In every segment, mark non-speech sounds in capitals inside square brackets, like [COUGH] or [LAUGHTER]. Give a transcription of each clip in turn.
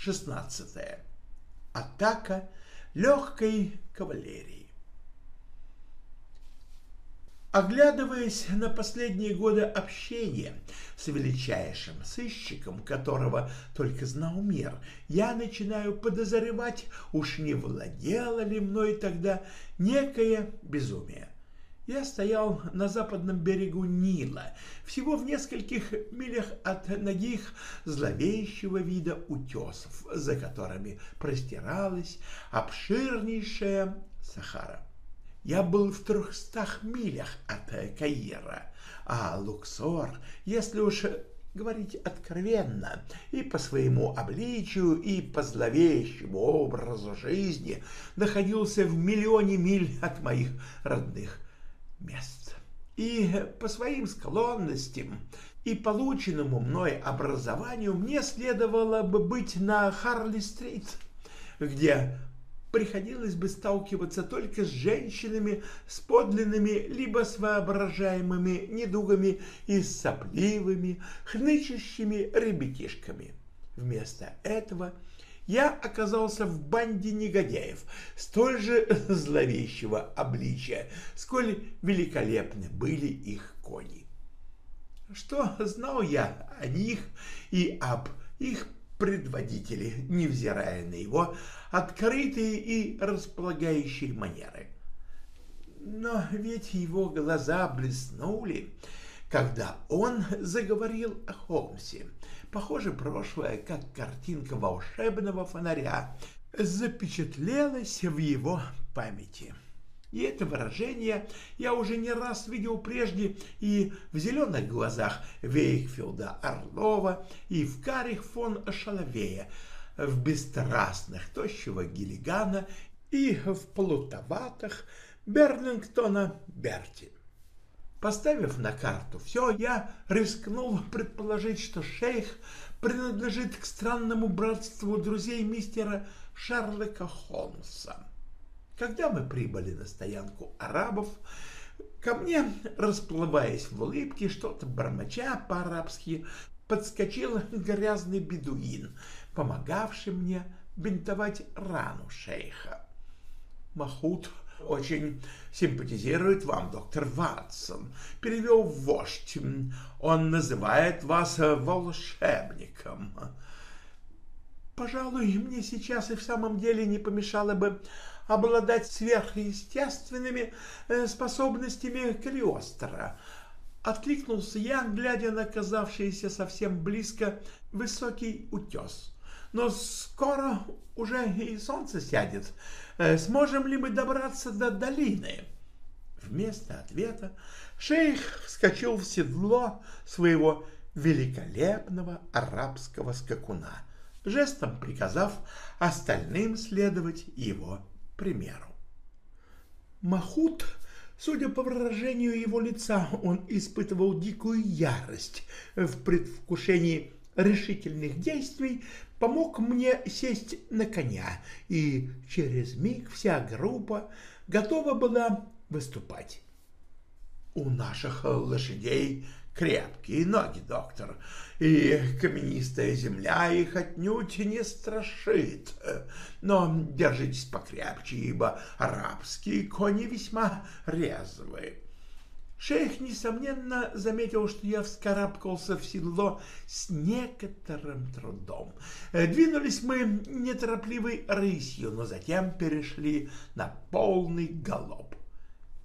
16. Атака легкой кавалерии. Оглядываясь на последние годы общения с величайшим сыщиком, которого только знал мир, я начинаю подозревать, уж не владело ли мной тогда некое безумие. Я стоял на западном берегу Нила, всего в нескольких милях от ногих зловещего вида утесов, за которыми простиралась обширнейшая Сахара. Я был в трехстах милях от Каира, а Луксор, если уж говорить откровенно, и по своему обличию, и по зловещему образу жизни находился в миллионе миль от моих родных мест. И по своим склонностям и полученному мной образованию мне следовало бы быть на Харли-стрит, где приходилось бы сталкиваться только с женщинами, с подлинными, либо с воображаемыми недугами и с сопливыми, хнычущими ребятишками. Вместо этого я оказался в банде негодяев, столь же [LAUGHS] зловещего обличия, сколь великолепны были их кони. Что знал я о них и об их предводителе, невзирая на его открытые и располагающие манеры. Но ведь его глаза блеснули, когда он заговорил о Холмсе. Похоже, прошлое, как картинка волшебного фонаря, запечатлелось в его памяти. И это выражение я уже не раз видел прежде и в зеленых глазах Вейкфилда Орлова, и в карих фон Шаловея, в бесстрастных тощего Гиллигана и в плутоватых Берлингтона Берти. Поставив на карту все, я рискнул предположить, что шейх принадлежит к странному братству друзей мистера Шерлока Холмса. Когда мы прибыли на стоянку арабов, ко мне, расплываясь в улыбке, что-то бормоча по-арабски, подскочил грязный бедуин, помогавший мне бинтовать рану шейха. Махут очень симпатизирует вам, доктор Ватсон, перевел вождь. Он называет вас волшебником. Пожалуй, мне сейчас и в самом деле не помешало бы обладать сверхъестественными э, способностями Калиостро. Откликнулся я, глядя на казавшийся совсем близко высокий утес. Но скоро уже и солнце сядет. Э, сможем ли мы добраться до долины? Вместо ответа шейх вскочил в седло своего великолепного арабского скакуна, жестом приказав остальным следовать его примеру. Махут, судя по выражению его лица, он испытывал дикую ярость в предвкушении решительных действий, помог мне сесть на коня, и через миг вся группа готова была выступать. У наших лошадей крепкие ноги, доктор, и каменистая земля их отнюдь не страшит. Но держитесь покрепче, ибо арабские кони весьма резвые. Шейх, несомненно, заметил, что я вскарабкался в седло с некоторым трудом. Двинулись мы неторопливой рысью, но затем перешли на полный галоп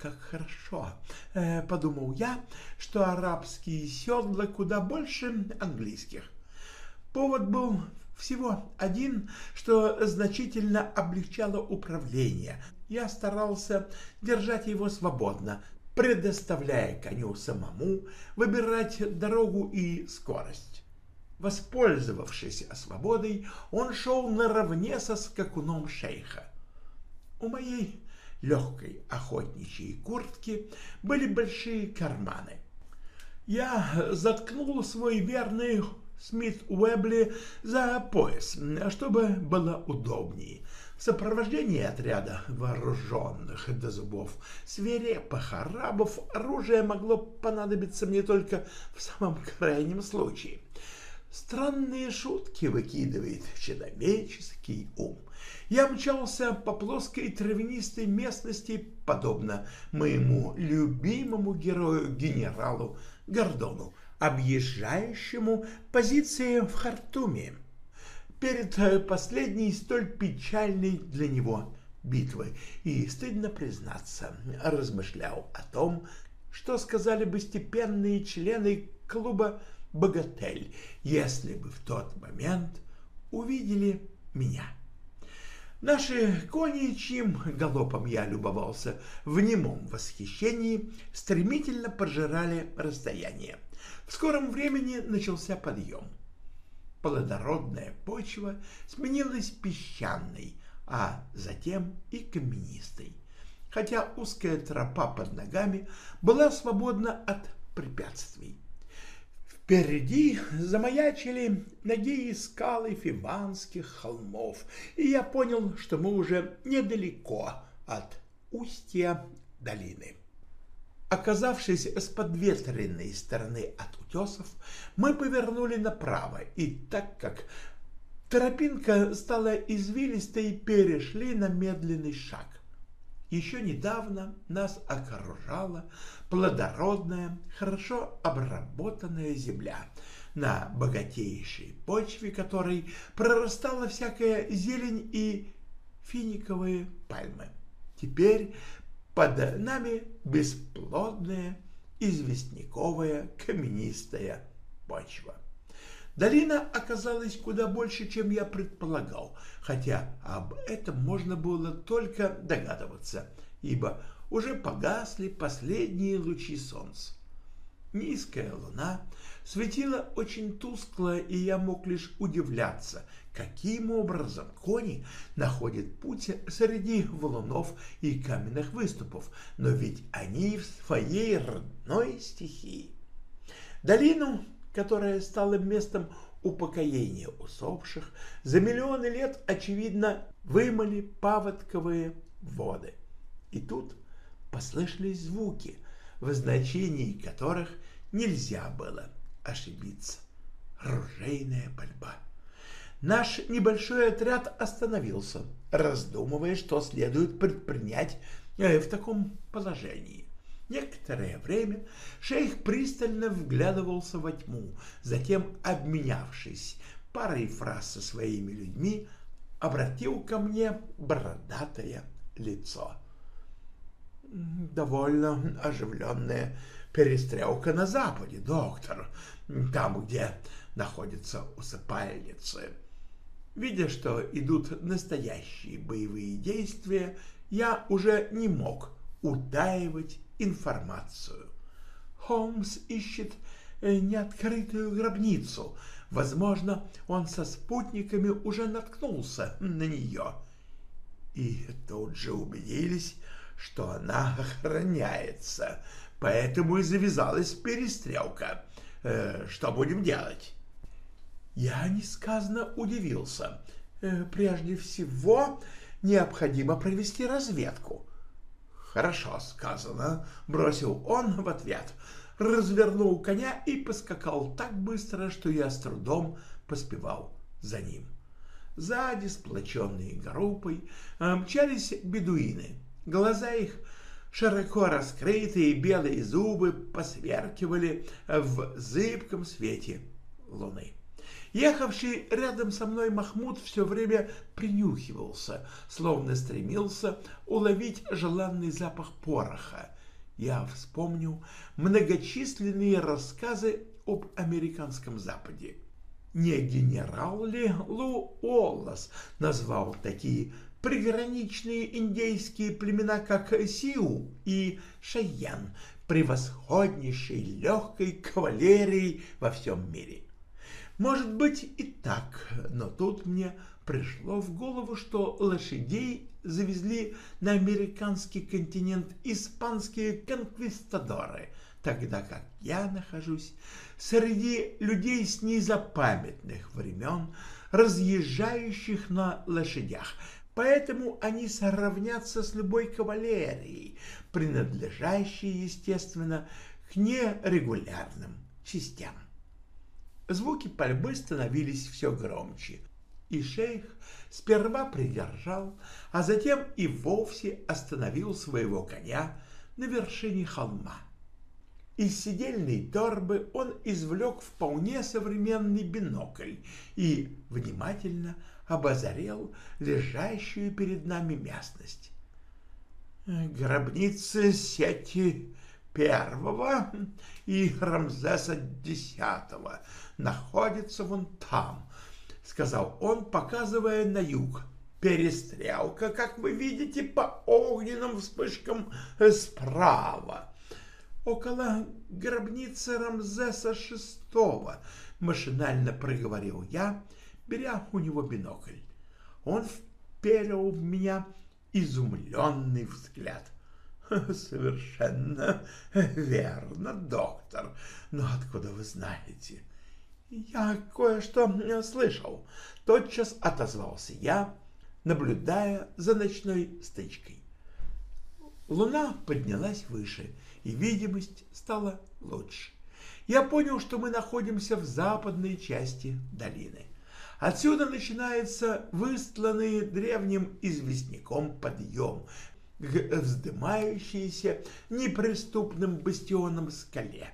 как хорошо, э, подумал я, что арабские седла куда больше английских. Повод был всего один, что значительно облегчало управление. Я старался держать его свободно, предоставляя коню самому выбирать дорогу и скорость. Воспользовавшись свободой, он шел наравне со скакуном шейха. У моей легкой охотничьей куртки были большие карманы. Я заткнул свой верный Смит Уэбли за пояс, чтобы было удобнее. Сопровождении отряда вооруженных до зубов свирепых арабов оружие могло понадобиться мне только в самом крайнем случае. Странные шутки выкидывает человеческий ум. Я мчался по плоской травянистой местности, подобно моему любимому герою генералу Гордону, объезжающему позиции в Хартуме перед последней столь печальной для него битвой и, стыдно признаться, размышлял о том, что сказали бы степенные члены клуба «Богатель», если бы в тот момент увидели меня. Наши кони, чьим галопом я любовался в немом восхищении, стремительно пожирали расстояние. В скором времени начался подъем. Плодородная почва сменилась песчаной, а затем и каменистой, хотя узкая тропа под ногами была свободна от препятствий. Впереди замаячили ноги скалы фиванских холмов, и я понял, что мы уже недалеко от устья долины. Оказавшись с подветренной стороны от утесов, мы повернули направо, и так как тропинка стала извилистой, перешли на медленный шаг. Еще недавно нас окружала плодородная, хорошо обработанная земля, на богатейшей почве которой прорастала всякая зелень и финиковые пальмы. Теперь под нами бесплодная, известняковая, каменистая почва. Долина оказалась куда больше, чем я предполагал, хотя об этом можно было только догадываться, ибо уже погасли последние лучи солнца. Низкая луна светила очень тускло, и я мог лишь удивляться, каким образом кони находят путь среди валунов и каменных выступов, но ведь они в своей родной стихии. Долину которая стала местом упокоения усопших, за миллионы лет, очевидно, вымыли паводковые воды. И тут послышались звуки, в значении которых нельзя было ошибиться. Ружейная пальба. Наш небольшой отряд остановился, раздумывая, что следует предпринять э, в таком положении. Некоторое время шейх пристально вглядывался во тьму, затем, обменявшись парой фраз со своими людьми, обратил ко мне бородатое лицо. «Довольно оживленная перестрелка на западе, доктор, там, где находятся усыпальницы. Видя, что идут настоящие боевые действия, я уже не мог утаивать информацию. Холмс ищет э, неоткрытую гробницу. Возможно, он со спутниками уже наткнулся на нее. И тут же убедились, что она охраняется. Поэтому и завязалась перестрелка. Э, что будем делать? Я несказанно удивился. Э, прежде всего, необходимо провести разведку. «Хорошо сказано», — бросил он в ответ, развернул коня и поскакал так быстро, что я с трудом поспевал за ним. Сзади, сплоченные группой, мчались бедуины. Глаза их, широко раскрытые белые зубы, посверкивали в зыбком свете луны. Ехавший рядом со мной Махмуд все время принюхивался, словно стремился уловить желанный запах пороха. Я вспомнил многочисленные рассказы об американском Западе. Не генерал ли Лу Оллас назвал такие приграничные индейские племена, как Сиу и Шайян, превосходнейшей легкой кавалерией во всем мире? Может быть и так, но тут мне пришло в голову, что лошадей завезли на американский континент испанские конквистадоры, тогда как я нахожусь среди людей с незапамятных времен, разъезжающих на лошадях, поэтому они сравнятся с любой кавалерией, принадлежащей, естественно, к нерегулярным частям. Звуки пальбы становились все громче, и шейх сперва придержал, а затем и вовсе остановил своего коня на вершине холма. Из сидельной торбы он извлек вполне современный бинокль и внимательно обозарел лежащую перед нами местность. Гробницы сети первого и Рамзеса десятого находятся вон там, — сказал он, показывая на юг. Перестрелка, как вы видите, по огненным вспышкам справа около гробницы Рамзеса VI, машинально проговорил я, беря у него бинокль. Он вперил в меня изумленный взгляд. [LAUGHS] «Совершенно верно, доктор. Но откуда вы знаете?» «Я кое-что слышал», — тотчас отозвался я, наблюдая за ночной стычкой. Луна поднялась выше, и видимость стала лучше. Я понял, что мы находимся в западной части долины. Отсюда начинается выстланный древним известняком подъем к вздымающейся неприступным бастионом скале.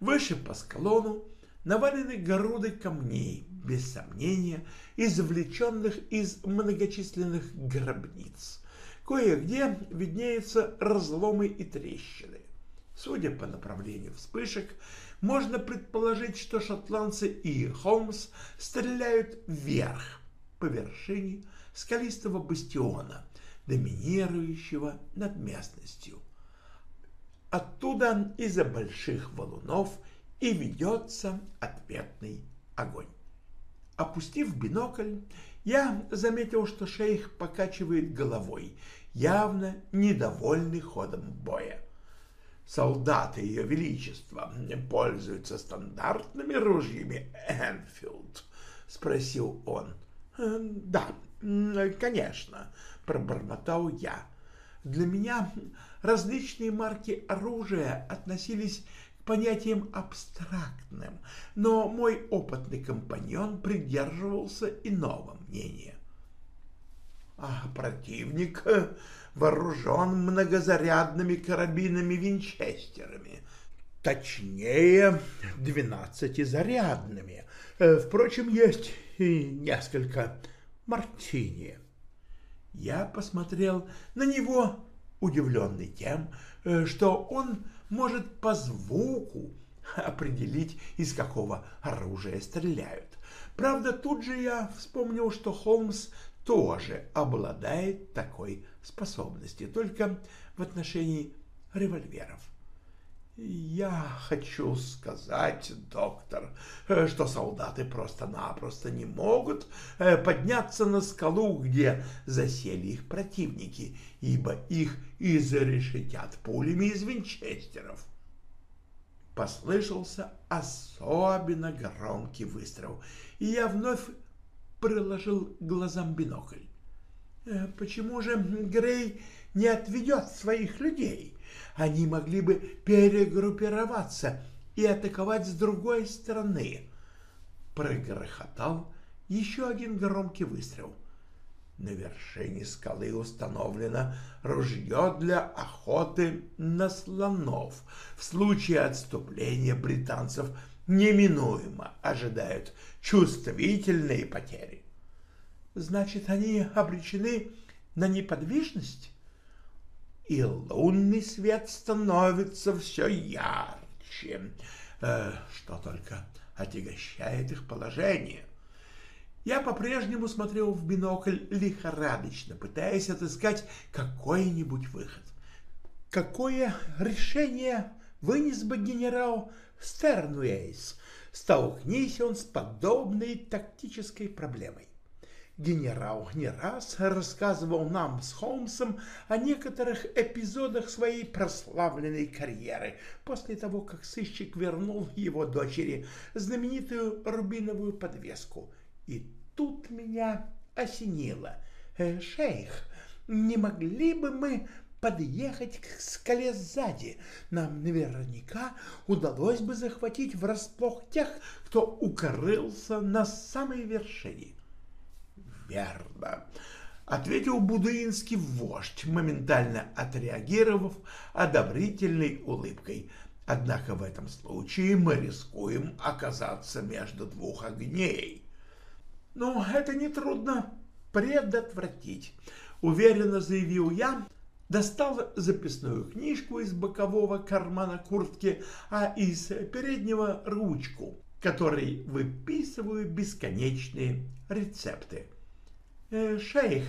Выше по склону навалены груды камней, без сомнения, извлеченных из многочисленных гробниц. Кое-где виднеются разломы и трещины. Судя по направлению вспышек, можно предположить, что шотландцы и Холмс стреляют вверх по вершине скалистого бастиона, доминирующего над местностью. Оттуда из-за больших валунов и ведется ответный огонь. Опустив бинокль, я заметил, что шейх покачивает головой, явно недовольный ходом боя солдаты Ее Величества пользуются стандартными ружьями Энфилд? — спросил он. «Э, — Да, конечно, — пробормотал я. Для меня различные марки оружия относились к понятиям абстрактным, но мой опытный компаньон придерживался иного мнения. А противник вооружен многозарядными карабинами-винчестерами, точнее, двенадцатизарядными. Э, впрочем, есть и несколько мартини. Я посмотрел на него, удивленный тем, э, что он может по звуку определить, из какого оружия стреляют. Правда, тут же я вспомнил, что Холмс тоже обладает такой способностью, только в отношении револьверов. Я хочу сказать, доктор, что солдаты просто-напросто не могут э, подняться на скалу, где засели их противники, ибо их изрешетят пулями из винчестеров. Послышался особенно громкий выстрел, и я вновь приложил глазам бинокль. Э, почему же Грей не отведет своих людей? Они могли бы перегруппироваться и атаковать с другой стороны. Прогрохотал еще один громкий выстрел. На вершине скалы установлено ружье для охоты на слонов. В случае отступления британцев неминуемо ожидают чувствительные потери. Значит, они обречены на неподвижность? И лунный свет становится все ярче, э, что только отягощает их положение. Я по-прежнему смотрел в бинокль лихорадочно, пытаясь отыскать какой-нибудь выход. Какое решение вынес бы генерал Стернуэйс, столкнись он с подобной тактической проблемой. Генерал не раз рассказывал нам с Холмсом о некоторых эпизодах своей прославленной карьеры после того, как сыщик вернул его дочери знаменитую рубиновую подвеску. И тут меня осенило. «Э, «Шейх, не могли бы мы подъехать к скале сзади. Нам наверняка удалось бы захватить врасплох тех, кто укрылся на самой вершине. Верно, ответил будуинский вождь, моментально отреагировав одобрительной улыбкой. Однако в этом случае мы рискуем оказаться между двух огней. Но это нетрудно предотвратить, уверенно заявил я, достал записную книжку из бокового кармана куртки, а из переднего ручку, которой выписываю бесконечные рецепты. «Э, «Шейх,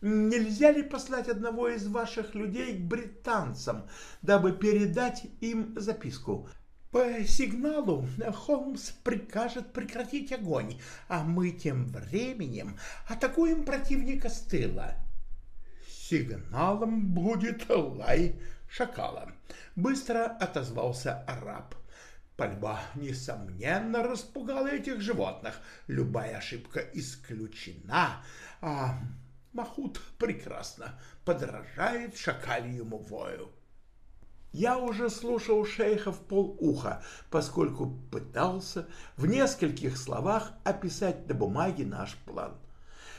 нельзя ли послать одного из ваших людей к британцам, дабы передать им записку?» По сигналу Холмс прикажет прекратить огонь, а мы тем временем атакуем противника с тыла. Сигналом будет лай шакала. Быстро отозвался араб. Пальба, несомненно, распугала этих животных. Любая ошибка исключена, а Махут прекрасно подражает шакальему вою. Я уже слушал шейха в полуха, поскольку пытался в нескольких словах описать на бумаге наш план.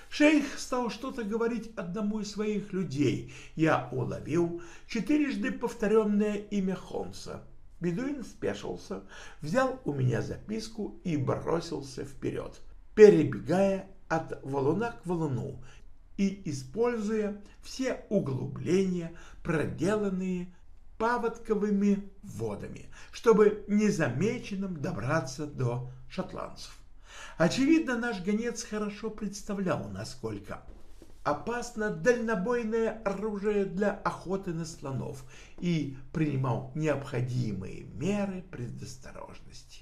Шейх стал что-то говорить одному из своих людей. Я уловил четырежды повторенное имя Холмса. Бедуин спешился, взял у меня записку и бросился вперед, перебегая от валуна к валуну и используя все углубления, проделанные паводковыми водами, чтобы незамеченным добраться до шотландцев. Очевидно, наш гонец хорошо представлял, насколько опасно дальнобойное оружие для охоты на слонов и принимал необходимые меры предосторожности.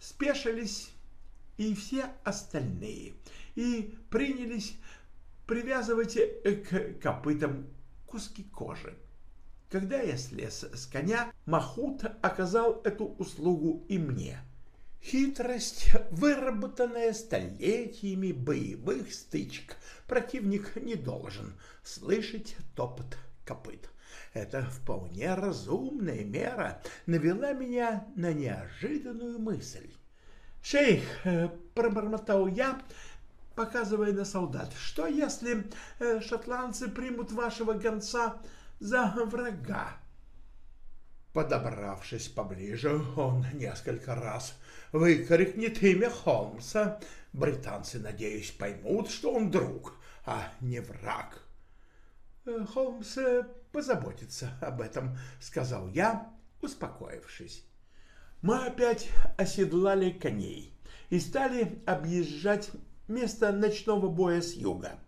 Спешились и все остальные, и принялись привязывать к копытам куски кожи. Когда я слез с коня, Махут оказал эту услугу и мне – Хитрость, выработанная столетиями боевых стычек, противник не должен слышать топот копыт. Это вполне разумная мера навела меня на неожиданную мысль. «Шейх», э, — пробормотал я, показывая на солдат, — «что если э, шотландцы примут вашего гонца за врага?» Подобравшись поближе, он несколько раз выкрикнет имя Холмса. Британцы, надеюсь, поймут, что он друг, а не враг. Э, Холмс э, позаботится об этом, сказал я, успокоившись. Мы опять оседлали коней и стали объезжать место ночного боя с юга.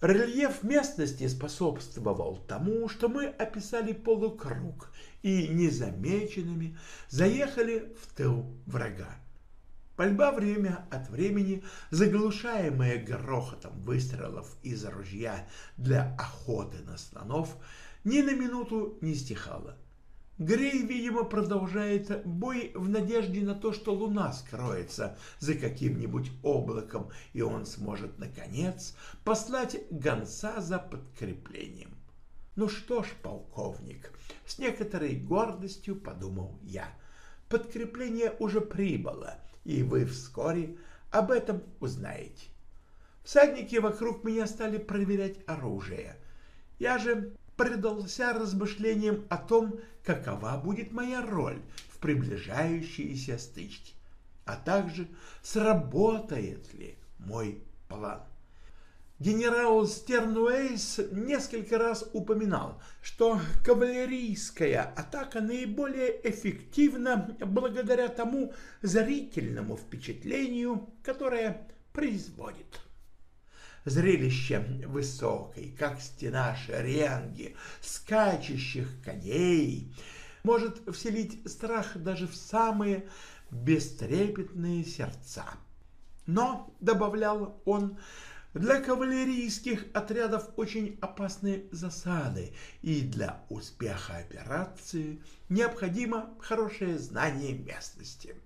Рельеф местности способствовал тому, что мы описали полукруг и незамеченными заехали в тыл врага. Пальба время от времени, заглушаемая грохотом выстрелов из ружья для охоты на слонов, ни на минуту не стихала. Грей, видимо, продолжает бой в надежде на то, что луна скроется за каким-нибудь облаком, и он сможет, наконец, послать гонца за подкреплением. Ну что ж, полковник, с некоторой гордостью подумал я, подкрепление уже прибыло, и вы вскоре об этом узнаете. Всадники вокруг меня стали проверять оружие. Я же предался размышлениям о том, какова будет моя роль в приближающейся стычке, а также сработает ли мой план. Генерал Стернуэйс несколько раз упоминал, что кавалерийская атака наиболее эффективна благодаря тому зрительному впечатлению, которое производит. Зрелище высокой, как стена шеренги, скачущих коней может вселить страх даже в самые бестрепетные сердца. Но, добавлял он, для кавалерийских отрядов очень опасны засады, и для успеха операции необходимо хорошее знание местности.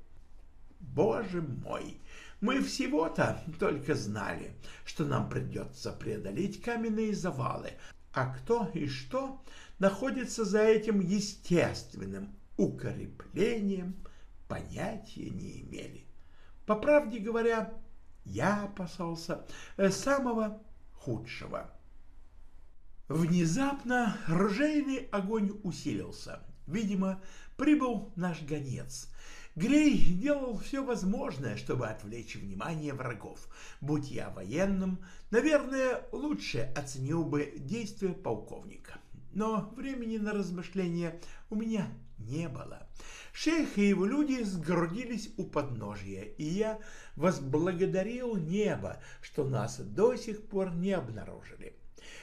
Боже мой! Мы всего-то только знали, что нам придется преодолеть каменные завалы, а кто и что находится за этим естественным укреплением, понятия не имели. По правде говоря, я опасался э, самого худшего. Внезапно ружейный огонь усилился. Видимо, прибыл наш гонец. Грей делал все возможное, чтобы отвлечь внимание врагов. Будь я военным, наверное, лучше оценил бы действия полковника. Но времени на размышления у меня не было. Шейх и его люди сгрудились у подножья, и я возблагодарил небо, что нас до сих пор не обнаружили.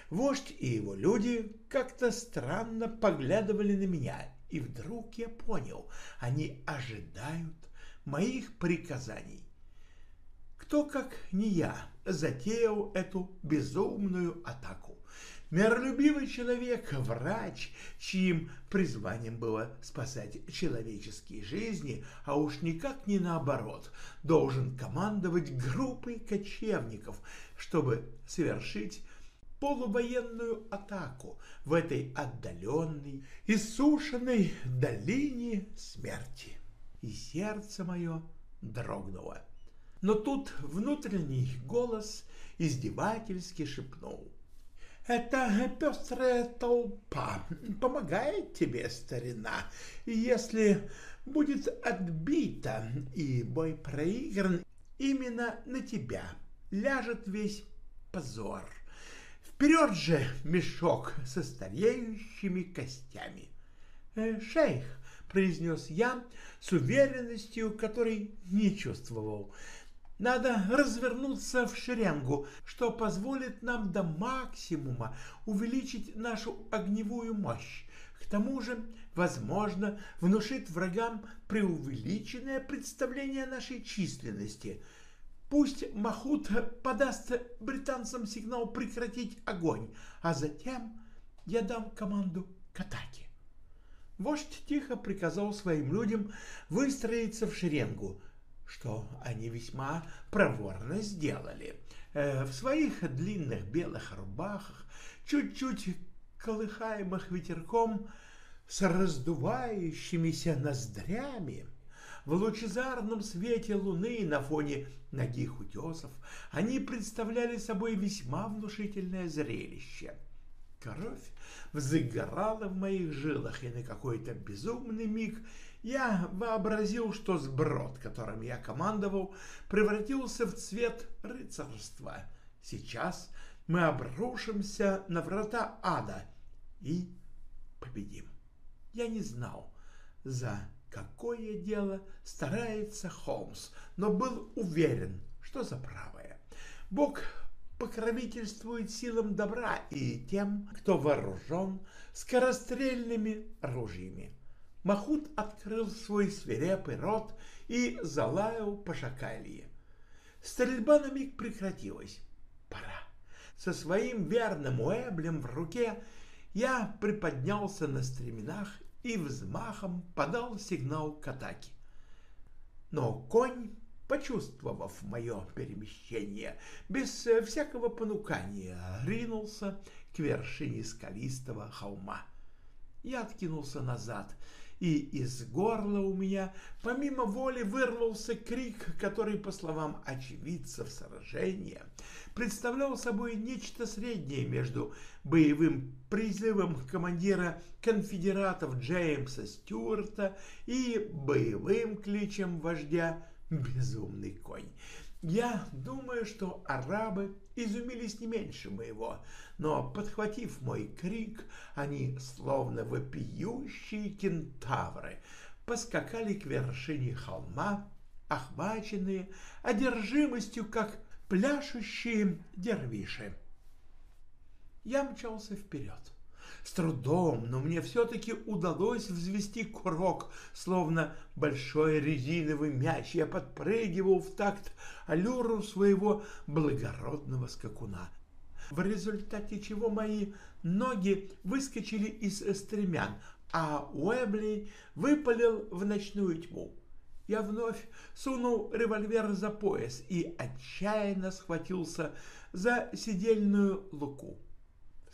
Вождь и его люди как-то странно поглядывали на меня, и вдруг я понял, они ожидают моих приказаний. Кто, как не я, затеял эту безумную атаку? Миролюбивый человек, врач, чьим призванием было спасать человеческие жизни, а уж никак не наоборот, должен командовать группой кочевников, чтобы совершить полувоенную атаку в этой отдаленной, иссушенной долине смерти. И сердце мое дрогнуло. Но тут внутренний голос издевательски шепнул. Эта пестрая толпа помогает тебе, старина, если будет отбита и бой проигран, именно на тебя ляжет весь позор. Вперед же мешок со стареющими костями. «Э, «Шейх», — произнес я с уверенностью, которой не чувствовал, — надо развернуться в шеренгу, что позволит нам до максимума увеличить нашу огневую мощь. К тому же, возможно, внушит врагам преувеличенное представление нашей численности. Пусть Махут подаст британцам сигнал прекратить огонь, а затем я дам команду к атаке. Вождь тихо приказал своим людям выстроиться в шеренгу – что они весьма проворно сделали. Э, в своих длинных белых рубахах, чуть-чуть колыхаемых ветерком, с раздувающимися ноздрями, в лучезарном свете луны на фоне ногих утесов они представляли собой весьма внушительное зрелище. Кровь взыграла в моих жилах, и на какой-то безумный миг я вообразил, что сброд, которым я командовал, превратился в цвет рыцарства. Сейчас мы обрушимся на врата ада и победим. Я не знал, за какое дело старается Холмс, но был уверен, что за правое. Бог покровительствует силам добра и тем, кто вооружен скорострельными ружьями. Махут открыл свой свирепый рот и залаял по шакалье. Стрельба на миг прекратилась. Пора. Со своим верным уэблем в руке я приподнялся на стременах и взмахом подал сигнал к атаке. Но конь, почувствовав мое перемещение, без всякого понукания ринулся к вершине скалистого холма. Я откинулся назад — и из горла у меня помимо воли вырвался крик, который, по словам очевидцев сражения, представлял собой нечто среднее между боевым призывом командира конфедератов Джеймса Стюарта и боевым кличем вождя «Безумный конь». Я думаю, что арабы изумились не меньше моего, но, подхватив мой крик, они, словно вопиющие кентавры, поскакали к вершине холма, охваченные одержимостью, как пляшущие дервиши. Я мчался вперед. С трудом, но мне все-таки удалось взвести курок, словно большой резиновый мяч. Я подпрыгивал в такт аллюру своего благородного скакуна, в результате чего мои ноги выскочили из стремян, а Уэбли выпалил в ночную тьму. Я вновь сунул револьвер за пояс и отчаянно схватился за сидельную луку.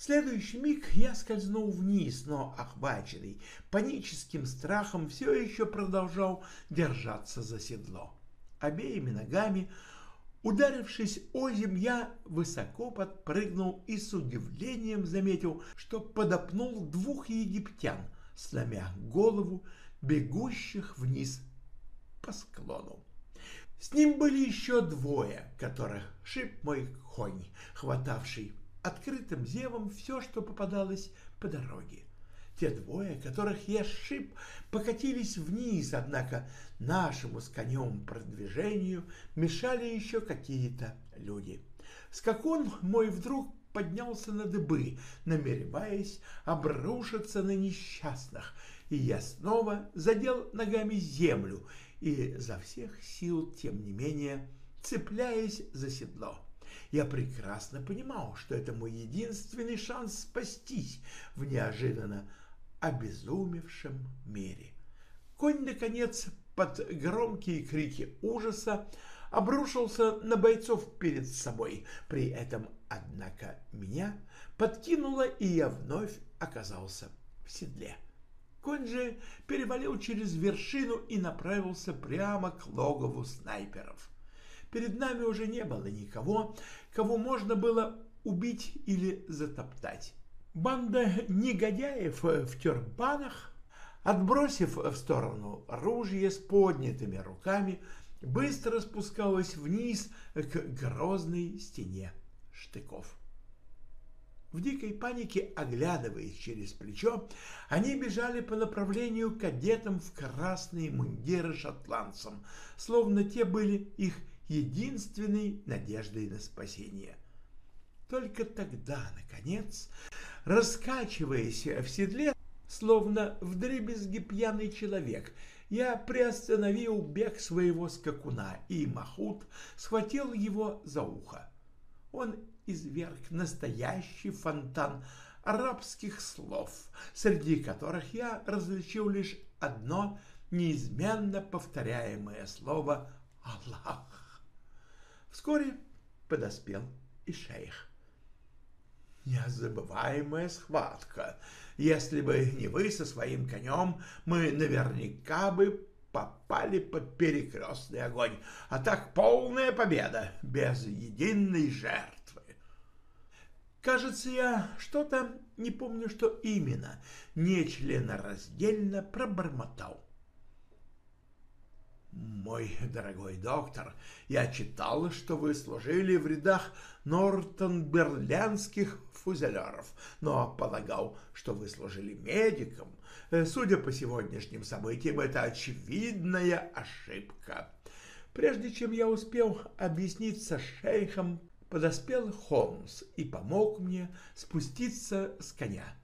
Следующий миг я скользнул вниз, но, охваченный паническим страхом, все еще продолжал держаться за седло. Обеими ногами, ударившись о землю, я высоко подпрыгнул и с удивлением заметил, что подопнул двух египтян, сломя голову, бегущих вниз по склону. С ним были еще двое, которых шип мой конь, хватавший открытым зевом все, что попадалось по дороге. Те двое, которых я шип, покатились вниз, однако нашему с конем продвижению мешали еще какие-то люди. Скакун мой вдруг поднялся на дыбы, намереваясь обрушиться на несчастных, и я снова задел ногами землю и за всех сил, тем не менее, цепляясь за седло. Я прекрасно понимал, что это мой единственный шанс спастись в неожиданно обезумевшем мире. Конь, наконец, под громкие крики ужаса обрушился на бойцов перед собой. При этом, однако, меня подкинуло, и я вновь оказался в седле. Конь же перевалил через вершину и направился прямо к логову снайперов. Перед нами уже не было никого, кого можно было убить или затоптать. Банда негодяев в тюрбанах, отбросив в сторону ружья с поднятыми руками, быстро спускалась вниз к грозной стене штыков. В дикой панике, оглядываясь через плечо, они бежали по направлению к кадетам в красные мундиры шотландцам, словно те были их единственной надеждой на спасение. Только тогда, наконец, раскачиваясь в седле, словно вдребезги пьяный человек, я приостановил бег своего скакуна, и Махут схватил его за ухо. Он изверг настоящий фонтан арабских слов, среди которых я различил лишь одно неизменно повторяемое слово «Аллах». Вскоре подоспел и шейх. Незабываемая схватка. Если бы не вы со своим конем, мы наверняка бы попали под перекрестный огонь, а так полная победа, без единой жертвы. Кажется, я что-то, не помню, что именно, нечленораздельно пробормотал. «Мой дорогой доктор, я читал, что вы служили в рядах нортонберлянских фузелеров, но полагал, что вы служили медиком. Судя по сегодняшним событиям, это очевидная ошибка». Прежде чем я успел объясниться шейхом, подоспел Холмс и помог мне спуститься с коня.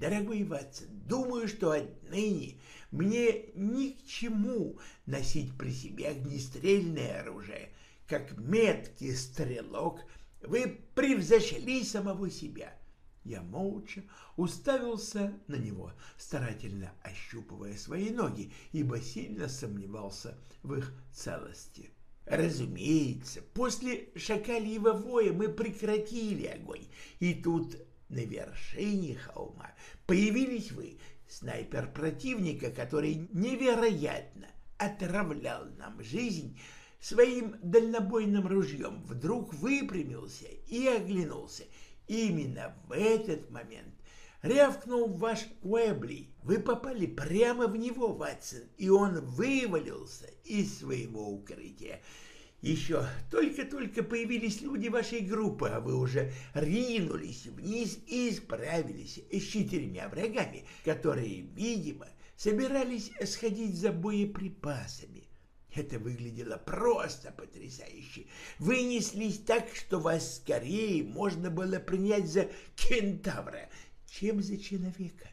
Дорогой Ватсон, думаю, что отныне мне ни к чему носить при себе огнестрельное оружие. Как меткий стрелок, вы превзошли самого себя. Я молча уставился на него, старательно ощупывая свои ноги, ибо сильно сомневался в их целости. Разумеется, после шакальего воя мы прекратили огонь, и тут на вершине холма появились вы, снайпер противника, который невероятно отравлял нам жизнь своим дальнобойным ружьем, вдруг выпрямился и оглянулся. Именно в этот момент рявкнул ваш Уэбли. Вы попали прямо в него, Ватсон, и он вывалился из своего укрытия. Еще только-только появились люди вашей группы, а вы уже ринулись вниз и справились с четырьмя врагами, которые, видимо, собирались сходить за боеприпасами. Это выглядело просто потрясающе. Вы неслись так, что вас скорее можно было принять за кентавра. чем за человека.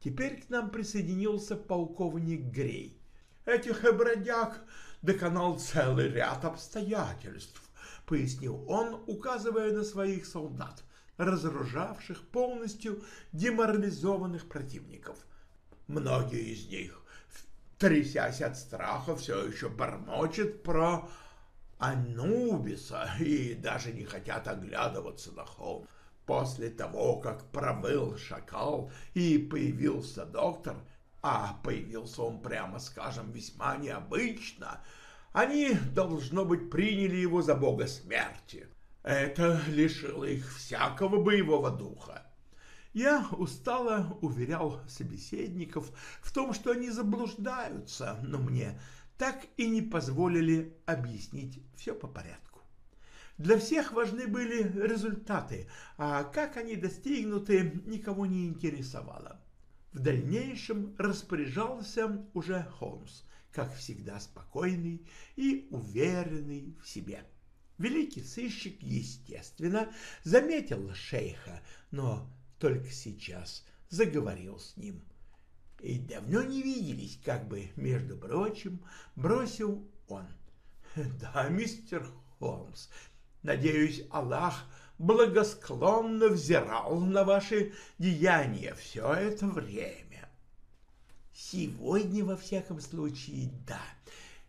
Теперь к нам присоединился полковник Грей. Этих бродяг доконал целый ряд обстоятельств, пояснил он, указывая на своих солдат, разоружавших полностью деморализованных противников. Многие из них, трясясь от страха, все еще бормочет про Анубиса и даже не хотят оглядываться на холм. После того, как провыл шакал и появился доктор, а появился он, прямо скажем, весьма необычно, они, должно быть, приняли его за бога смерти. Это лишило их всякого боевого духа. Я устало уверял собеседников в том, что они заблуждаются, но мне так и не позволили объяснить все по порядку. Для всех важны были результаты, а как они достигнуты, никого не интересовало. В дальнейшем распоряжался уже Холмс, как всегда спокойный и уверенный в себе. Великий сыщик, естественно, заметил шейха, но только сейчас заговорил с ним. И давно не виделись, как бы, между прочим, бросил он. Да, мистер Холмс, надеюсь, Аллах благосклонно взирал на ваши деяния все это время. Сегодня, во всяком случае, да.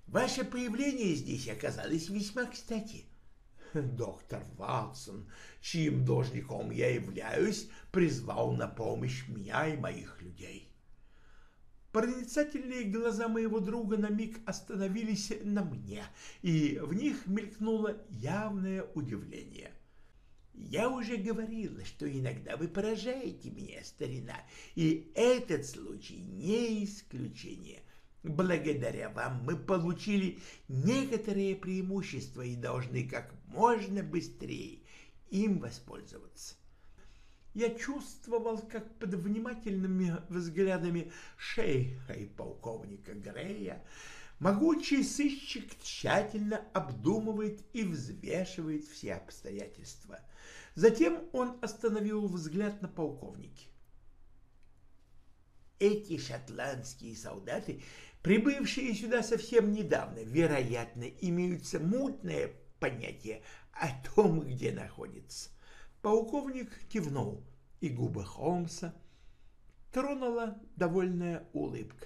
Ваше появление здесь оказалось весьма кстати. Доктор Ватсон, чьим должником я являюсь, призвал на помощь меня и моих людей. Проницательные глаза моего друга на миг остановились на мне, и в них мелькнуло явное удивление. Я уже говорила, что иногда вы поражаете меня, старина, и этот случай не исключение. Благодаря вам мы получили некоторые преимущества и должны как можно быстрее им воспользоваться. Я чувствовал, как под внимательными взглядами шейха и полковника Грея могучий сыщик тщательно обдумывает и взвешивает все обстоятельства. Затем он остановил взгляд на полковнике. Эти шотландские солдаты, прибывшие сюда совсем недавно, вероятно, имеют смутное понятие о том, где находится. Полковник кивнул, и губы Холмса тронула довольная улыбка.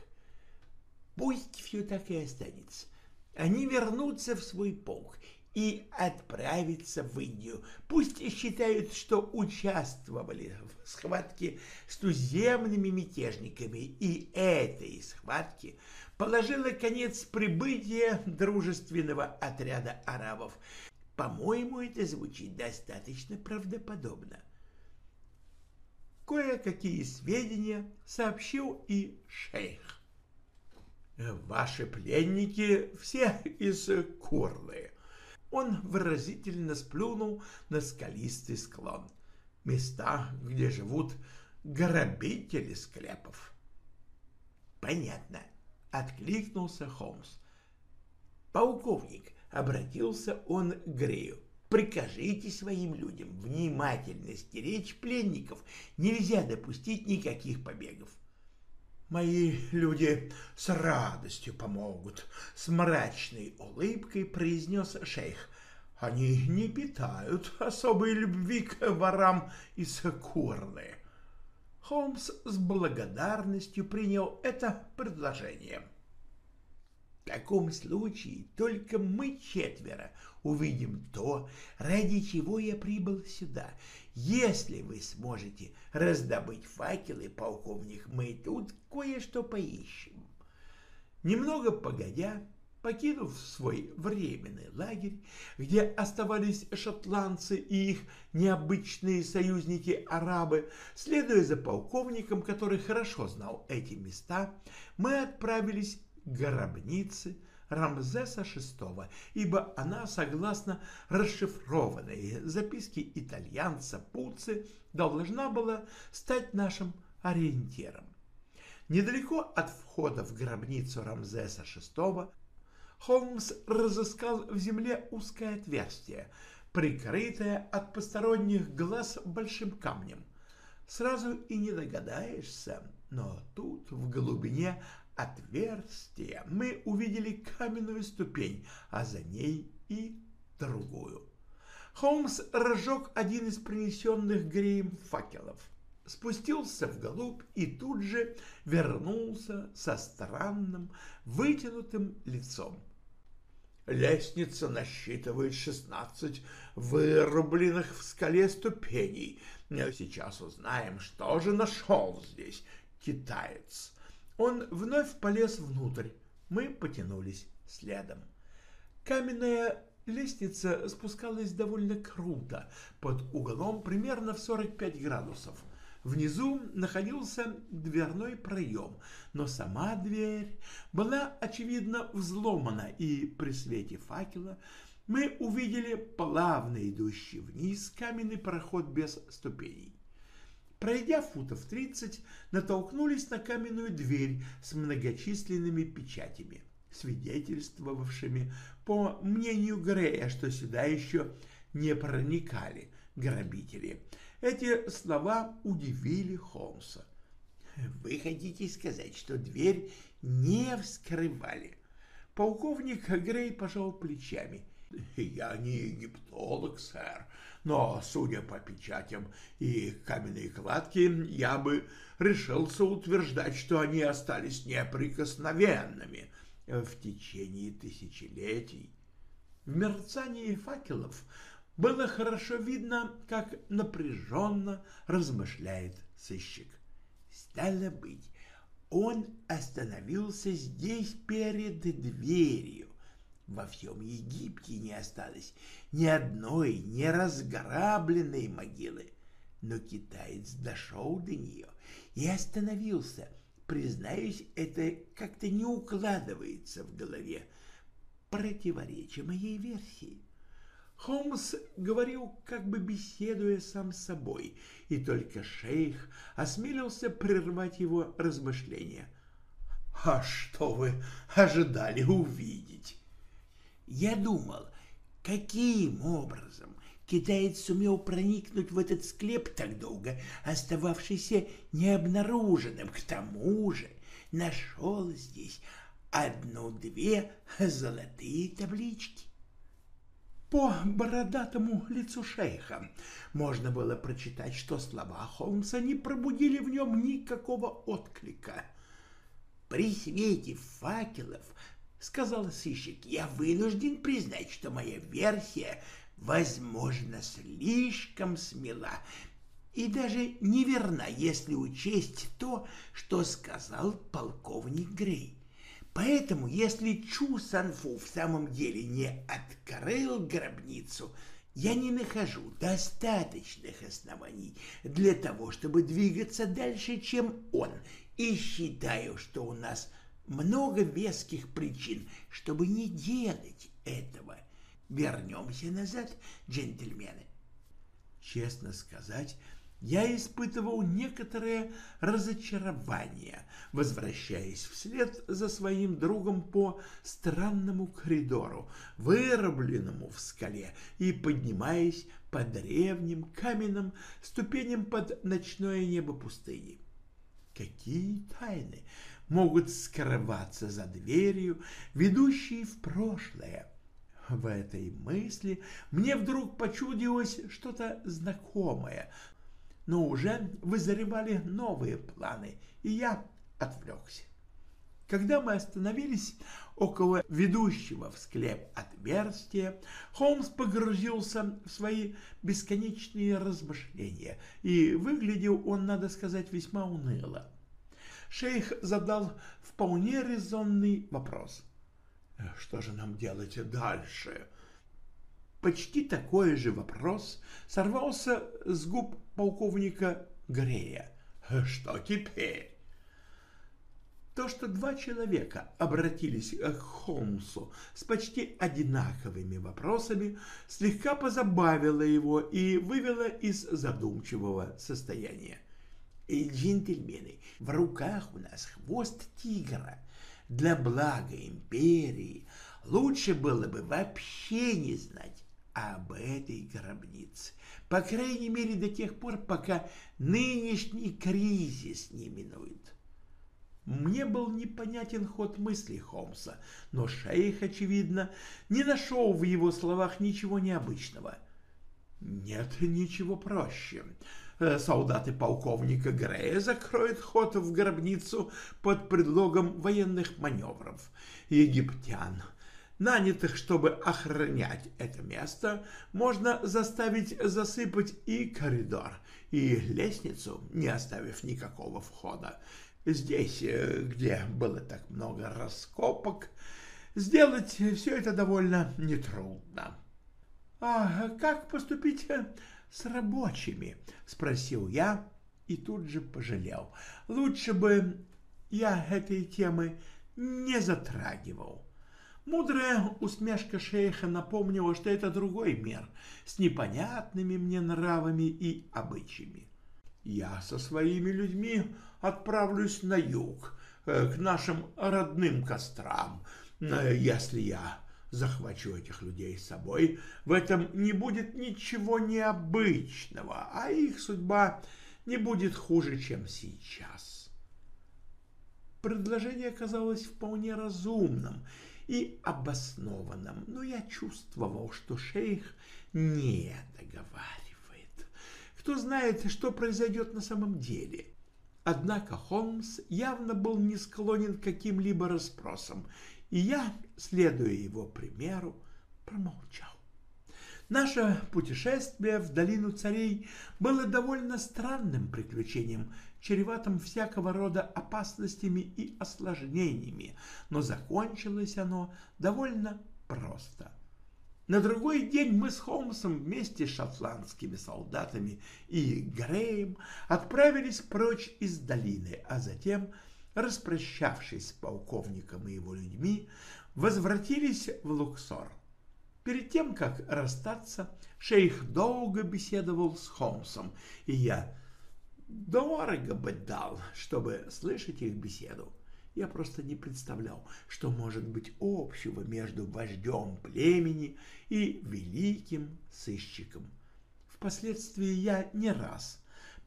Пусть все так и останется. Они вернутся в свой полк и отправятся в Индию. Пусть считают, что участвовали в схватке с туземными мятежниками, и этой схватке положила конец прибытия дружественного отряда арабов. По-моему, это звучит достаточно правдоподобно. Кое-какие сведения сообщил и шейх. Ваши пленники все из Курлы. Он выразительно сплюнул на скалистый склон. Места, где живут грабители склепов. Понятно, откликнулся Холмс. Полковник, обратился он к Грею. Прикажите своим людям внимательно стеречь пленников. Нельзя допустить никаких побегов. Мои люди с радостью помогут, — с мрачной улыбкой произнес шейх. Они не питают особой любви к ворам из Курлы. Холмс с благодарностью принял это предложение. В таком случае только мы четверо увидим то, ради чего я прибыл сюда. Если вы сможете раздобыть факелы, полковник, мы тут кое-что поищем. Немного погодя, покинув свой временный лагерь, где оставались шотландцы и их необычные союзники-арабы, следуя за полковником, который хорошо знал эти места, мы отправились к гробнице Рамзеса VI, ибо она, согласно расшифрованной записке итальянца Пуци, должна была стать нашим ориентиром. Недалеко от входа в гробницу Рамзеса VI Холмс разыскал в земле узкое отверстие, прикрытое от посторонних глаз большим камнем. сразу и не догадаешься, но тут в глубине отверстия мы увидели каменную ступень, а за ней и другую. Холмс разжег один из принесенных Греем факелов, спустился вглубь и тут же вернулся со странным вытянутым лицом. Лестница насчитывает шестнадцать вырубленных в скале ступеней. Сейчас узнаем, что же нашел здесь китаец. Он вновь полез внутрь. Мы потянулись следом. Каменная лестница спускалась довольно круто, под углом примерно в 45 градусов. Внизу находился дверной проем, но сама дверь была, очевидно, взломана, и при свете факела мы увидели плавно идущий вниз каменный проход без ступеней. Пройдя футов 30, натолкнулись на каменную дверь с многочисленными печатями, свидетельствовавшими, по мнению Грея, что сюда еще не проникали грабители. Эти слова удивили Холмса. «Вы хотите сказать, что дверь не вскрывали?» Полковник Грей пожал плечами. «Я не египтолог, сэр, но, судя по печатям и каменной кладке, я бы решился утверждать, что они остались неприкосновенными в течение тысячелетий. В мерцании факелов было хорошо видно, как напряженно размышляет сыщик. Стало быть, он остановился здесь перед дверью, во всем Египте не осталось ни одной неразграбленной могилы. Но китаец дошел до нее и остановился. Признаюсь, это как-то не укладывается в голове. Противоречие моей версии. Холмс говорил, как бы беседуя сам с собой, и только шейх осмелился прервать его размышления. «А что вы ожидали увидеть?» Я думал, каким образом китаец сумел проникнуть в этот склеп так долго, остававшийся необнаруженным. К тому же нашел здесь одну-две золотые таблички. По бородатому лицу шейха можно было прочитать, что слова Холмса не пробудили в нем никакого отклика. При свете факелов сказал сыщик, я вынужден признать, что моя версия, возможно, слишком смела и даже неверна, если учесть то, что сказал полковник Грей. Поэтому, если Чу Санфу в самом деле не открыл гробницу, я не нахожу достаточных оснований для того, чтобы двигаться дальше, чем он, и считаю, что у нас много веских причин, чтобы не делать этого. Вернемся назад, джентльмены. Честно сказать, я испытывал некоторое разочарование, возвращаясь вслед за своим другом по странному коридору, вырубленному в скале, и поднимаясь по древним каменным ступеням под ночное небо пустыни. Какие тайны могут скрываться за дверью, ведущей в прошлое. В этой мысли мне вдруг почудилось что-то знакомое, но уже вызревали новые планы, и я отвлекся. Когда мы остановились около ведущего в склеп отверстия, Холмс погрузился в свои бесконечные размышления, и выглядел он, надо сказать, весьма уныло шейх задал вполне резонный вопрос. «Что же нам делать дальше?» Почти такой же вопрос сорвался с губ полковника Грея. «Что теперь?» То, что два человека обратились к Холмсу с почти одинаковыми вопросами, слегка позабавило его и вывело из задумчивого состояния. Джентльмены, в руках у нас хвост тигра. Для блага империи лучше было бы вообще не знать об этой гробнице. По крайней мере, до тех пор, пока нынешний кризис не минует. Мне был непонятен ход мысли Холмса, но шейх, очевидно, не нашел в его словах ничего необычного. Нет ничего проще. Э, солдаты полковника Грея закроют ход в гробницу под предлогом военных маневров. Египтян, нанятых, чтобы охранять это место, можно заставить засыпать и коридор, и лестницу, не оставив никакого входа. Здесь, э, где было так много раскопок, сделать все это довольно нетрудно. — А как поступить с рабочими? — спросил я и тут же пожалел. Лучше бы я этой темы не затрагивал. Мудрая усмешка шейха напомнила, что это другой мир с непонятными мне нравами и обычаями. Я со своими людьми отправлюсь на юг, э, к нашим родным кострам. Э, если я захвачу этих людей с собой, в этом не будет ничего необычного, а их судьба не будет хуже, чем сейчас. Предложение казалось вполне разумным и обоснованным, но я чувствовал, что шейх не договаривает. Кто знает, что произойдет на самом деле. Однако Холмс явно был не склонен к каким-либо расспросам, и я, следуя его примеру, промолчал. Наше путешествие в долину царей было довольно странным приключением, чреватым всякого рода опасностями и осложнениями, но закончилось оно довольно просто – на другой день мы с Холмсом вместе с шотландскими солдатами и Греем отправились прочь из долины, а затем, распрощавшись с полковником и его людьми, возвратились в Луксор. Перед тем, как расстаться, шейх долго беседовал с Холмсом, и я дорого бы дал, чтобы слышать их беседу. Я просто не представлял, что может быть общего между вождем племени и великим сыщиком. Впоследствии я не раз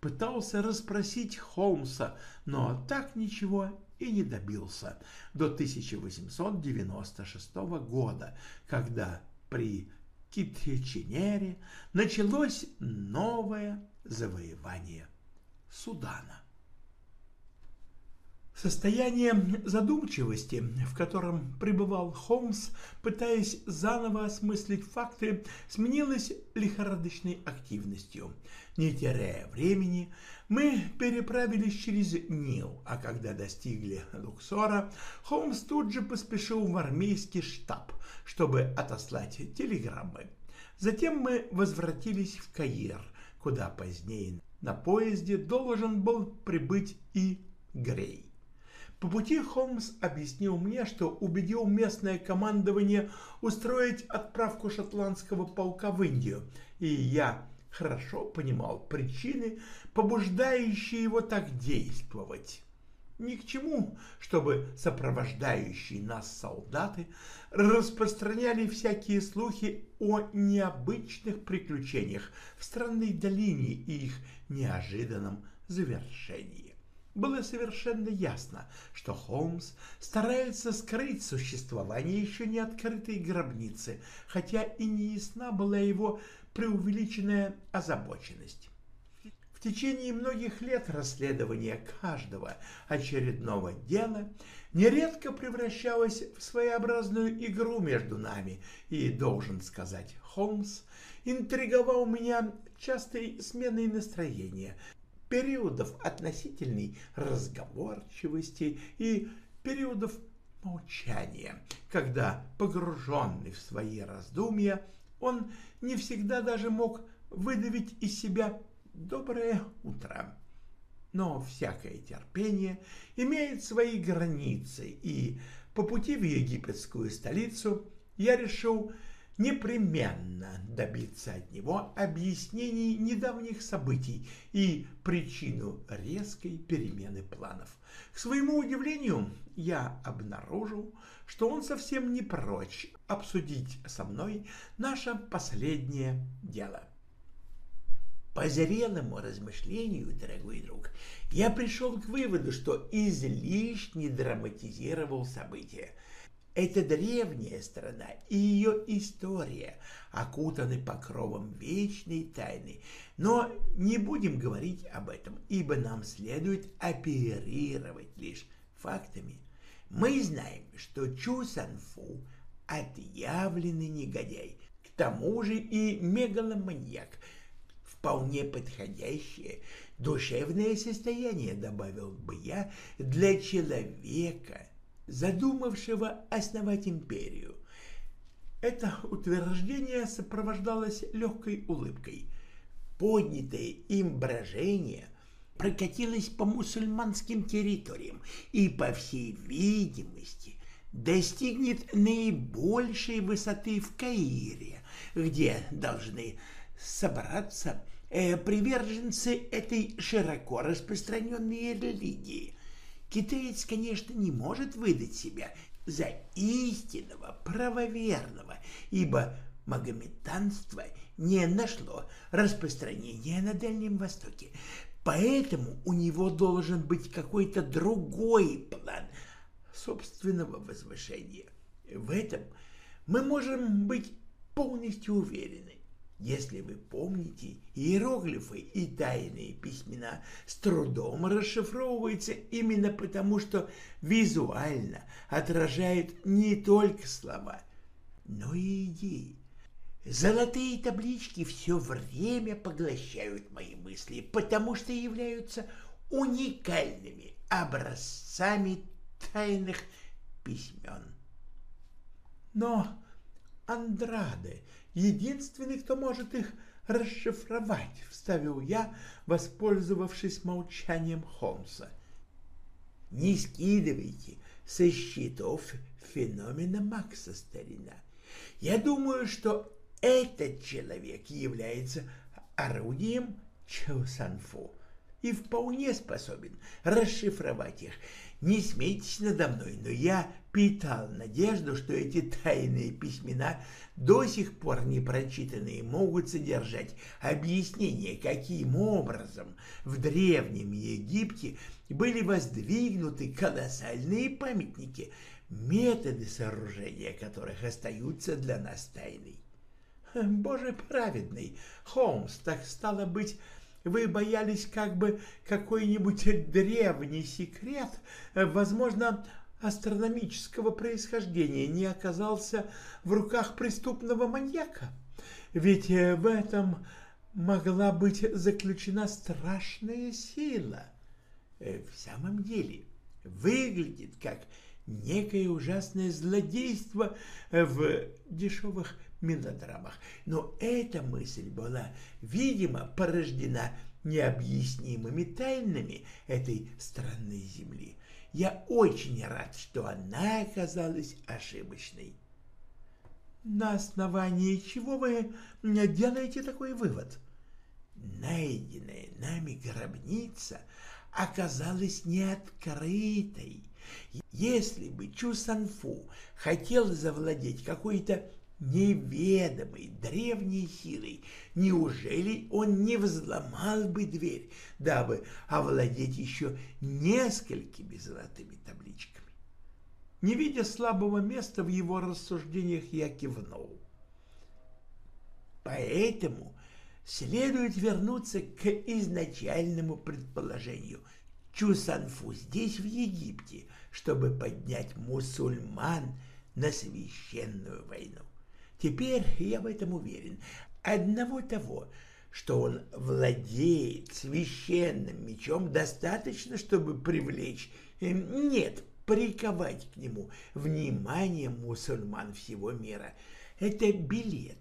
пытался расспросить Холмса, но так ничего и не добился до 1896 года, когда при Китченере началось новое завоевание Судана. Состояние задумчивости, в котором пребывал Холмс, пытаясь заново осмыслить факты, сменилось лихорадочной активностью. Не теряя времени, мы переправились через Нил, а когда достигли Луксора, Холмс тут же поспешил в армейский штаб, чтобы отослать телеграммы. Затем мы возвратились в Каир, куда позднее на поезде должен был прибыть и Грей. По пути Холмс объяснил мне, что убедил местное командование устроить отправку шотландского полка в Индию, и я хорошо понимал причины, побуждающие его так действовать. Ни к чему, чтобы сопровождающие нас солдаты распространяли всякие слухи о необычных приключениях в странной долине и их неожиданном завершении было совершенно ясно, что Холмс старается скрыть существование еще не открытой гробницы, хотя и не ясна была его преувеличенная озабоченность. В течение многих лет расследование каждого очередного дела нередко превращалось в своеобразную игру между нами, и, должен сказать, Холмс интриговал меня частой сменой настроения, периодов относительной разговорчивости и периодов молчания, когда, погруженный в свои раздумья, он не всегда даже мог выдавить из себя «доброе утро». Но всякое терпение имеет свои границы, и по пути в египетскую столицу я решил непременно добиться от него объяснений недавних событий и причину резкой перемены планов. К своему удивлению, я обнаружил, что он совсем не прочь обсудить со мной наше последнее дело. По зрелому размышлению, дорогой друг, я пришел к выводу, что излишне драматизировал события. Это древняя страна и ее история окутаны покровом вечной тайны. Но не будем говорить об этом, ибо нам следует оперировать лишь фактами. Мы знаем, что Чу Санфу – отъявленный негодяй, к тому же и мегаломаньяк – вполне подходящее душевное состояние, добавил бы я, для человека, задумавшего основать империю. Это утверждение сопровождалось легкой улыбкой. Поднятое им брожение прокатилось по мусульманским территориям и, по всей видимости, достигнет наибольшей высоты в Каире, где должны собраться э, приверженцы этой широко распространенной религии. Китаец, конечно, не может выдать себя за истинного, правоверного, ибо магометанство не нашло распространения на Дальнем Востоке. Поэтому у него должен быть какой-то другой план собственного возвышения. В этом мы можем быть полностью уверены. Если вы помните, иероглифы и тайные письмена с трудом расшифровываются именно потому, что визуально отражают не только слова, но и идеи. Золотые таблички все время поглощают мои мысли, потому что являются уникальными образцами тайных письмен. Но Андраде единственный, кто может их расшифровать, — вставил я, воспользовавшись молчанием Холмса. Не скидывайте со счетов феномена Макса Старина. Я думаю, что этот человек является орудием Чаусанфу и вполне способен расшифровать их. Не смейтесь надо мной, но я питал надежду, что эти тайные письмена, до сих пор не прочитанные, могут содержать объяснение, каким образом в Древнем Египте были воздвигнуты колоссальные памятники, методы сооружения которых остаются для нас тайной. Боже праведный, Холмс, так стало быть, вы боялись как бы какой-нибудь древний секрет, возможно, астрономического происхождения не оказался в руках преступного маньяка? Ведь э, в этом могла быть заключена страшная сила. Э, в самом деле, выглядит как некое ужасное злодейство в дешевых мелодрамах. Но эта мысль была, видимо, порождена необъяснимыми тайнами этой странной земли. Я очень рад, что она оказалась ошибочной. На основании чего вы делаете такой вывод? Найденная нами гробница оказалась неоткрытой. Если бы Чу Санфу хотел завладеть какой-то неведомой древней силой, неужели он не взломал бы дверь, дабы овладеть еще несколькими золотыми табличками? Не видя слабого места в его рассуждениях, я кивнул. Поэтому следует вернуться к изначальному предположению. Чусанфу здесь, в Египте, чтобы поднять мусульман на священную войну. Теперь я в этом уверен. Одного того, что он владеет священным мечом, достаточно, чтобы привлечь, э, нет, приковать к нему внимание мусульман всего мира. Это билет,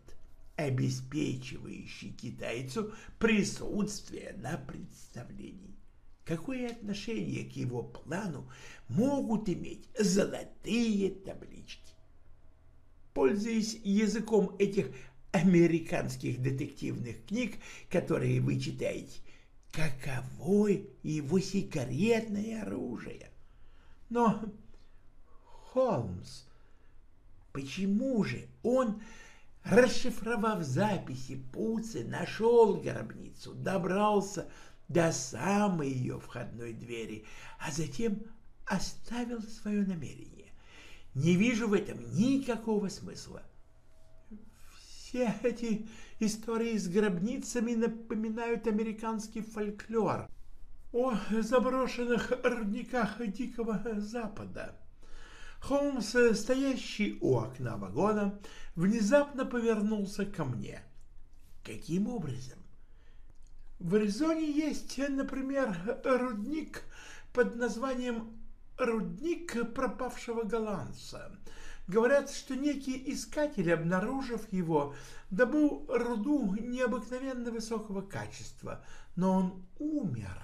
обеспечивающий китайцу присутствие на представлении. Какое отношение к его плану могут иметь золотые таблички? Пользуясь языком этих американских детективных книг, которые вы читаете, каково его секретное оружие. Но, Холмс, Почему же он, расшифровав записи Пуцы, нашел гробницу, добрался до самой ее входной двери, а затем оставил свое намерение? Не вижу в этом никакого смысла. Все эти истории с гробницами напоминают американский фольклор о заброшенных родниках Дикого Запада. Холмс, стоящий у окна вагона, внезапно повернулся ко мне. Каким образом? В Аризоне есть, например, рудник под названием «Рудник пропавшего голландца». Говорят, что некий искатель, обнаружив его, добыл руду необыкновенно высокого качества, но он умер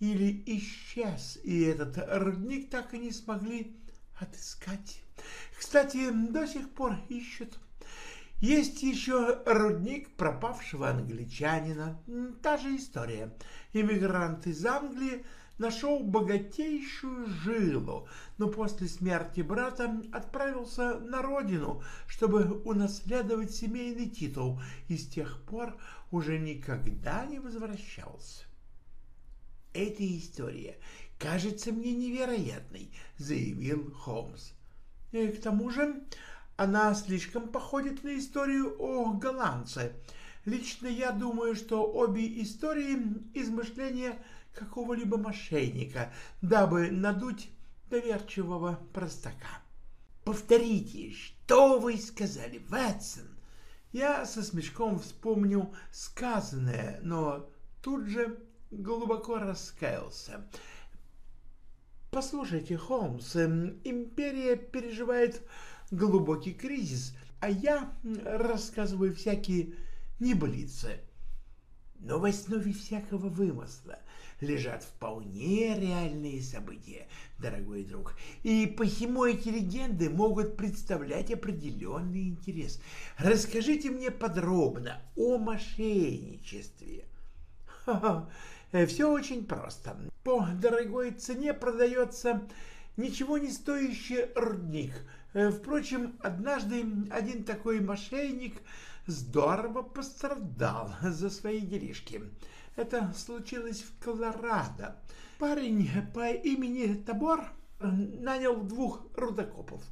или исчез, и этот рудник так и не смогли отыскать. Кстати, до сих пор ищут. Есть еще рудник пропавшего англичанина. Та же история. Иммигрант из Англии нашел богатейшую жилу, но после смерти брата отправился на родину, чтобы унаследовать семейный титул, и с тех пор уже никогда не возвращался. Эта история кажется мне невероятной, заявил Холмс. И к тому же она слишком походит на историю о голландце. Лично я думаю, что обе истории – измышления какого-либо мошенника, дабы надуть доверчивого простака. «Повторите, что вы сказали, Ватсон?» Я со смешком вспомнил сказанное, но тут же глубоко раскаялся. Послушайте, Холмс, эм, империя переживает глубокий кризис, а я рассказываю всякие небылицы. Но в всякого вымысла лежат вполне реальные события, дорогой друг, и посему эти легенды могут представлять определенный интерес. Расскажите мне подробно о мошенничестве. -ха, все очень просто. По дорогой цене продается ничего не стоящий рудник. Впрочем, однажды один такой мошенник здорово пострадал за свои делишки. Это случилось в Колорадо. Парень по имени Табор нанял двух рудокопов,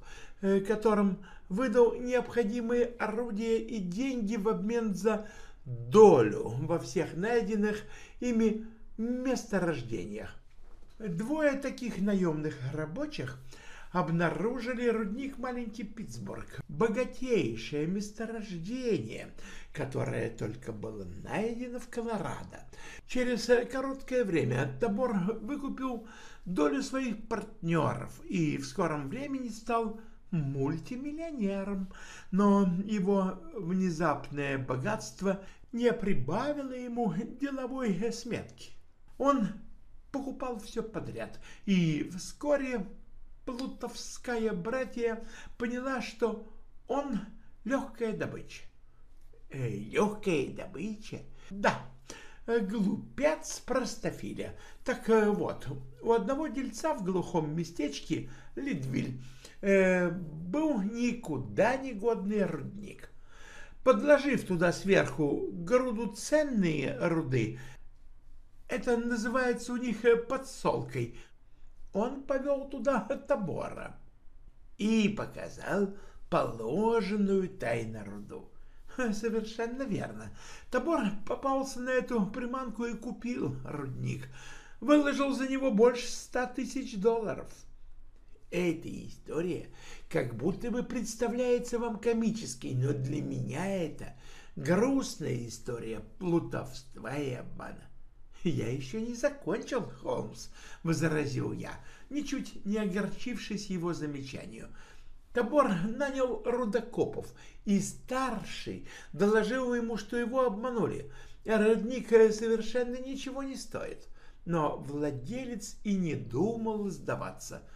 э, которым выдал необходимые орудия и деньги в обмен за долю во всех найденных ими месторождениях. Двое таких наемных рабочих – обнаружили рудник Маленький Питтсбург, богатейшее месторождение, которое только было найдено в Колорадо. Через короткое время Табор выкупил долю своих партнеров и в скором времени стал мультимиллионером, но его внезапное богатство не прибавило ему деловой сметки. Он покупал все подряд и вскоре плутовская братья поняла, что он легкая добыча. Э, легкая добыча? Да, глупец простофиля. Так э, вот, у одного дельца в глухом местечке Лидвиль э, был никуда не годный рудник. Подложив туда сверху груду ценные руды, это называется у них э, подсолкой, он повел туда Табора и показал положенную тайну руду. Совершенно верно. Табор попался на эту приманку и купил рудник. Выложил за него больше ста тысяч долларов. Эта история как будто бы представляется вам комической, но для меня это грустная история плутовства и обмана. «Я еще не закончил, Холмс», — возразил я, ничуть не огорчившись его замечанию. Табор нанял рудокопов, и старший доложил ему, что его обманули. Родник совершенно ничего не стоит. Но владелец и не думал сдаваться.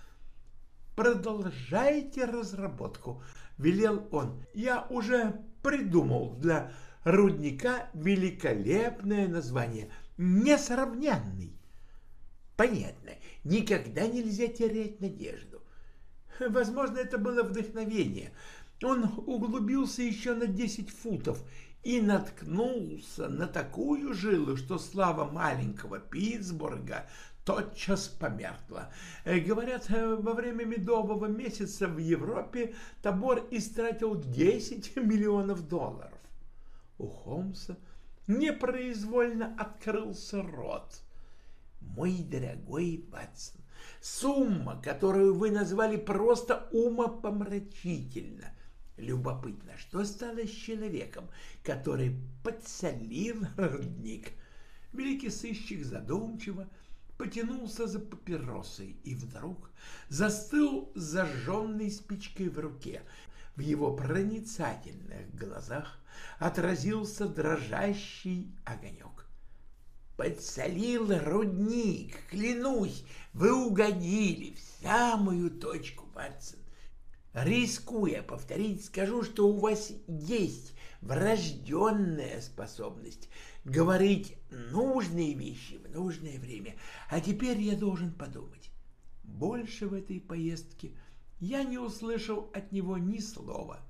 «Продолжайте разработку», — велел он. «Я уже придумал для рудника великолепное название — несравненный. Понятно, никогда нельзя терять надежду. Возможно, это было вдохновение. Он углубился еще на 10 футов и наткнулся на такую жилу, что слава маленького Питтсбурга тотчас померкла. Э, говорят, э, во время медового месяца в Европе Табор истратил 10 [LAUGHS] миллионов долларов. У Холмса непроизвольно открылся рот. «Мой дорогой Ватсон, сумма, которую вы назвали просто умопомрачительно. Любопытно, что стало с человеком, который подсолил [LAUGHS] родник?» Великий сыщик задумчиво потянулся за папиросой и вдруг застыл с зажженной спичкой в руке. В его проницательных глазах отразился дрожащий огонек. «Подсолил рудник, клянусь, вы угодили в самую точку, Ватсон. Рискуя повторить, скажу, что у вас есть врожденная способность говорить нужные вещи в нужное время. А теперь я должен подумать. Больше в этой поездке я не услышал от него ни слова.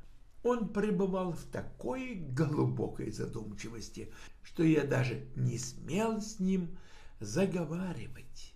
Он пребывал в такой глубокой задумчивости, что я даже не смел с ним заговаривать.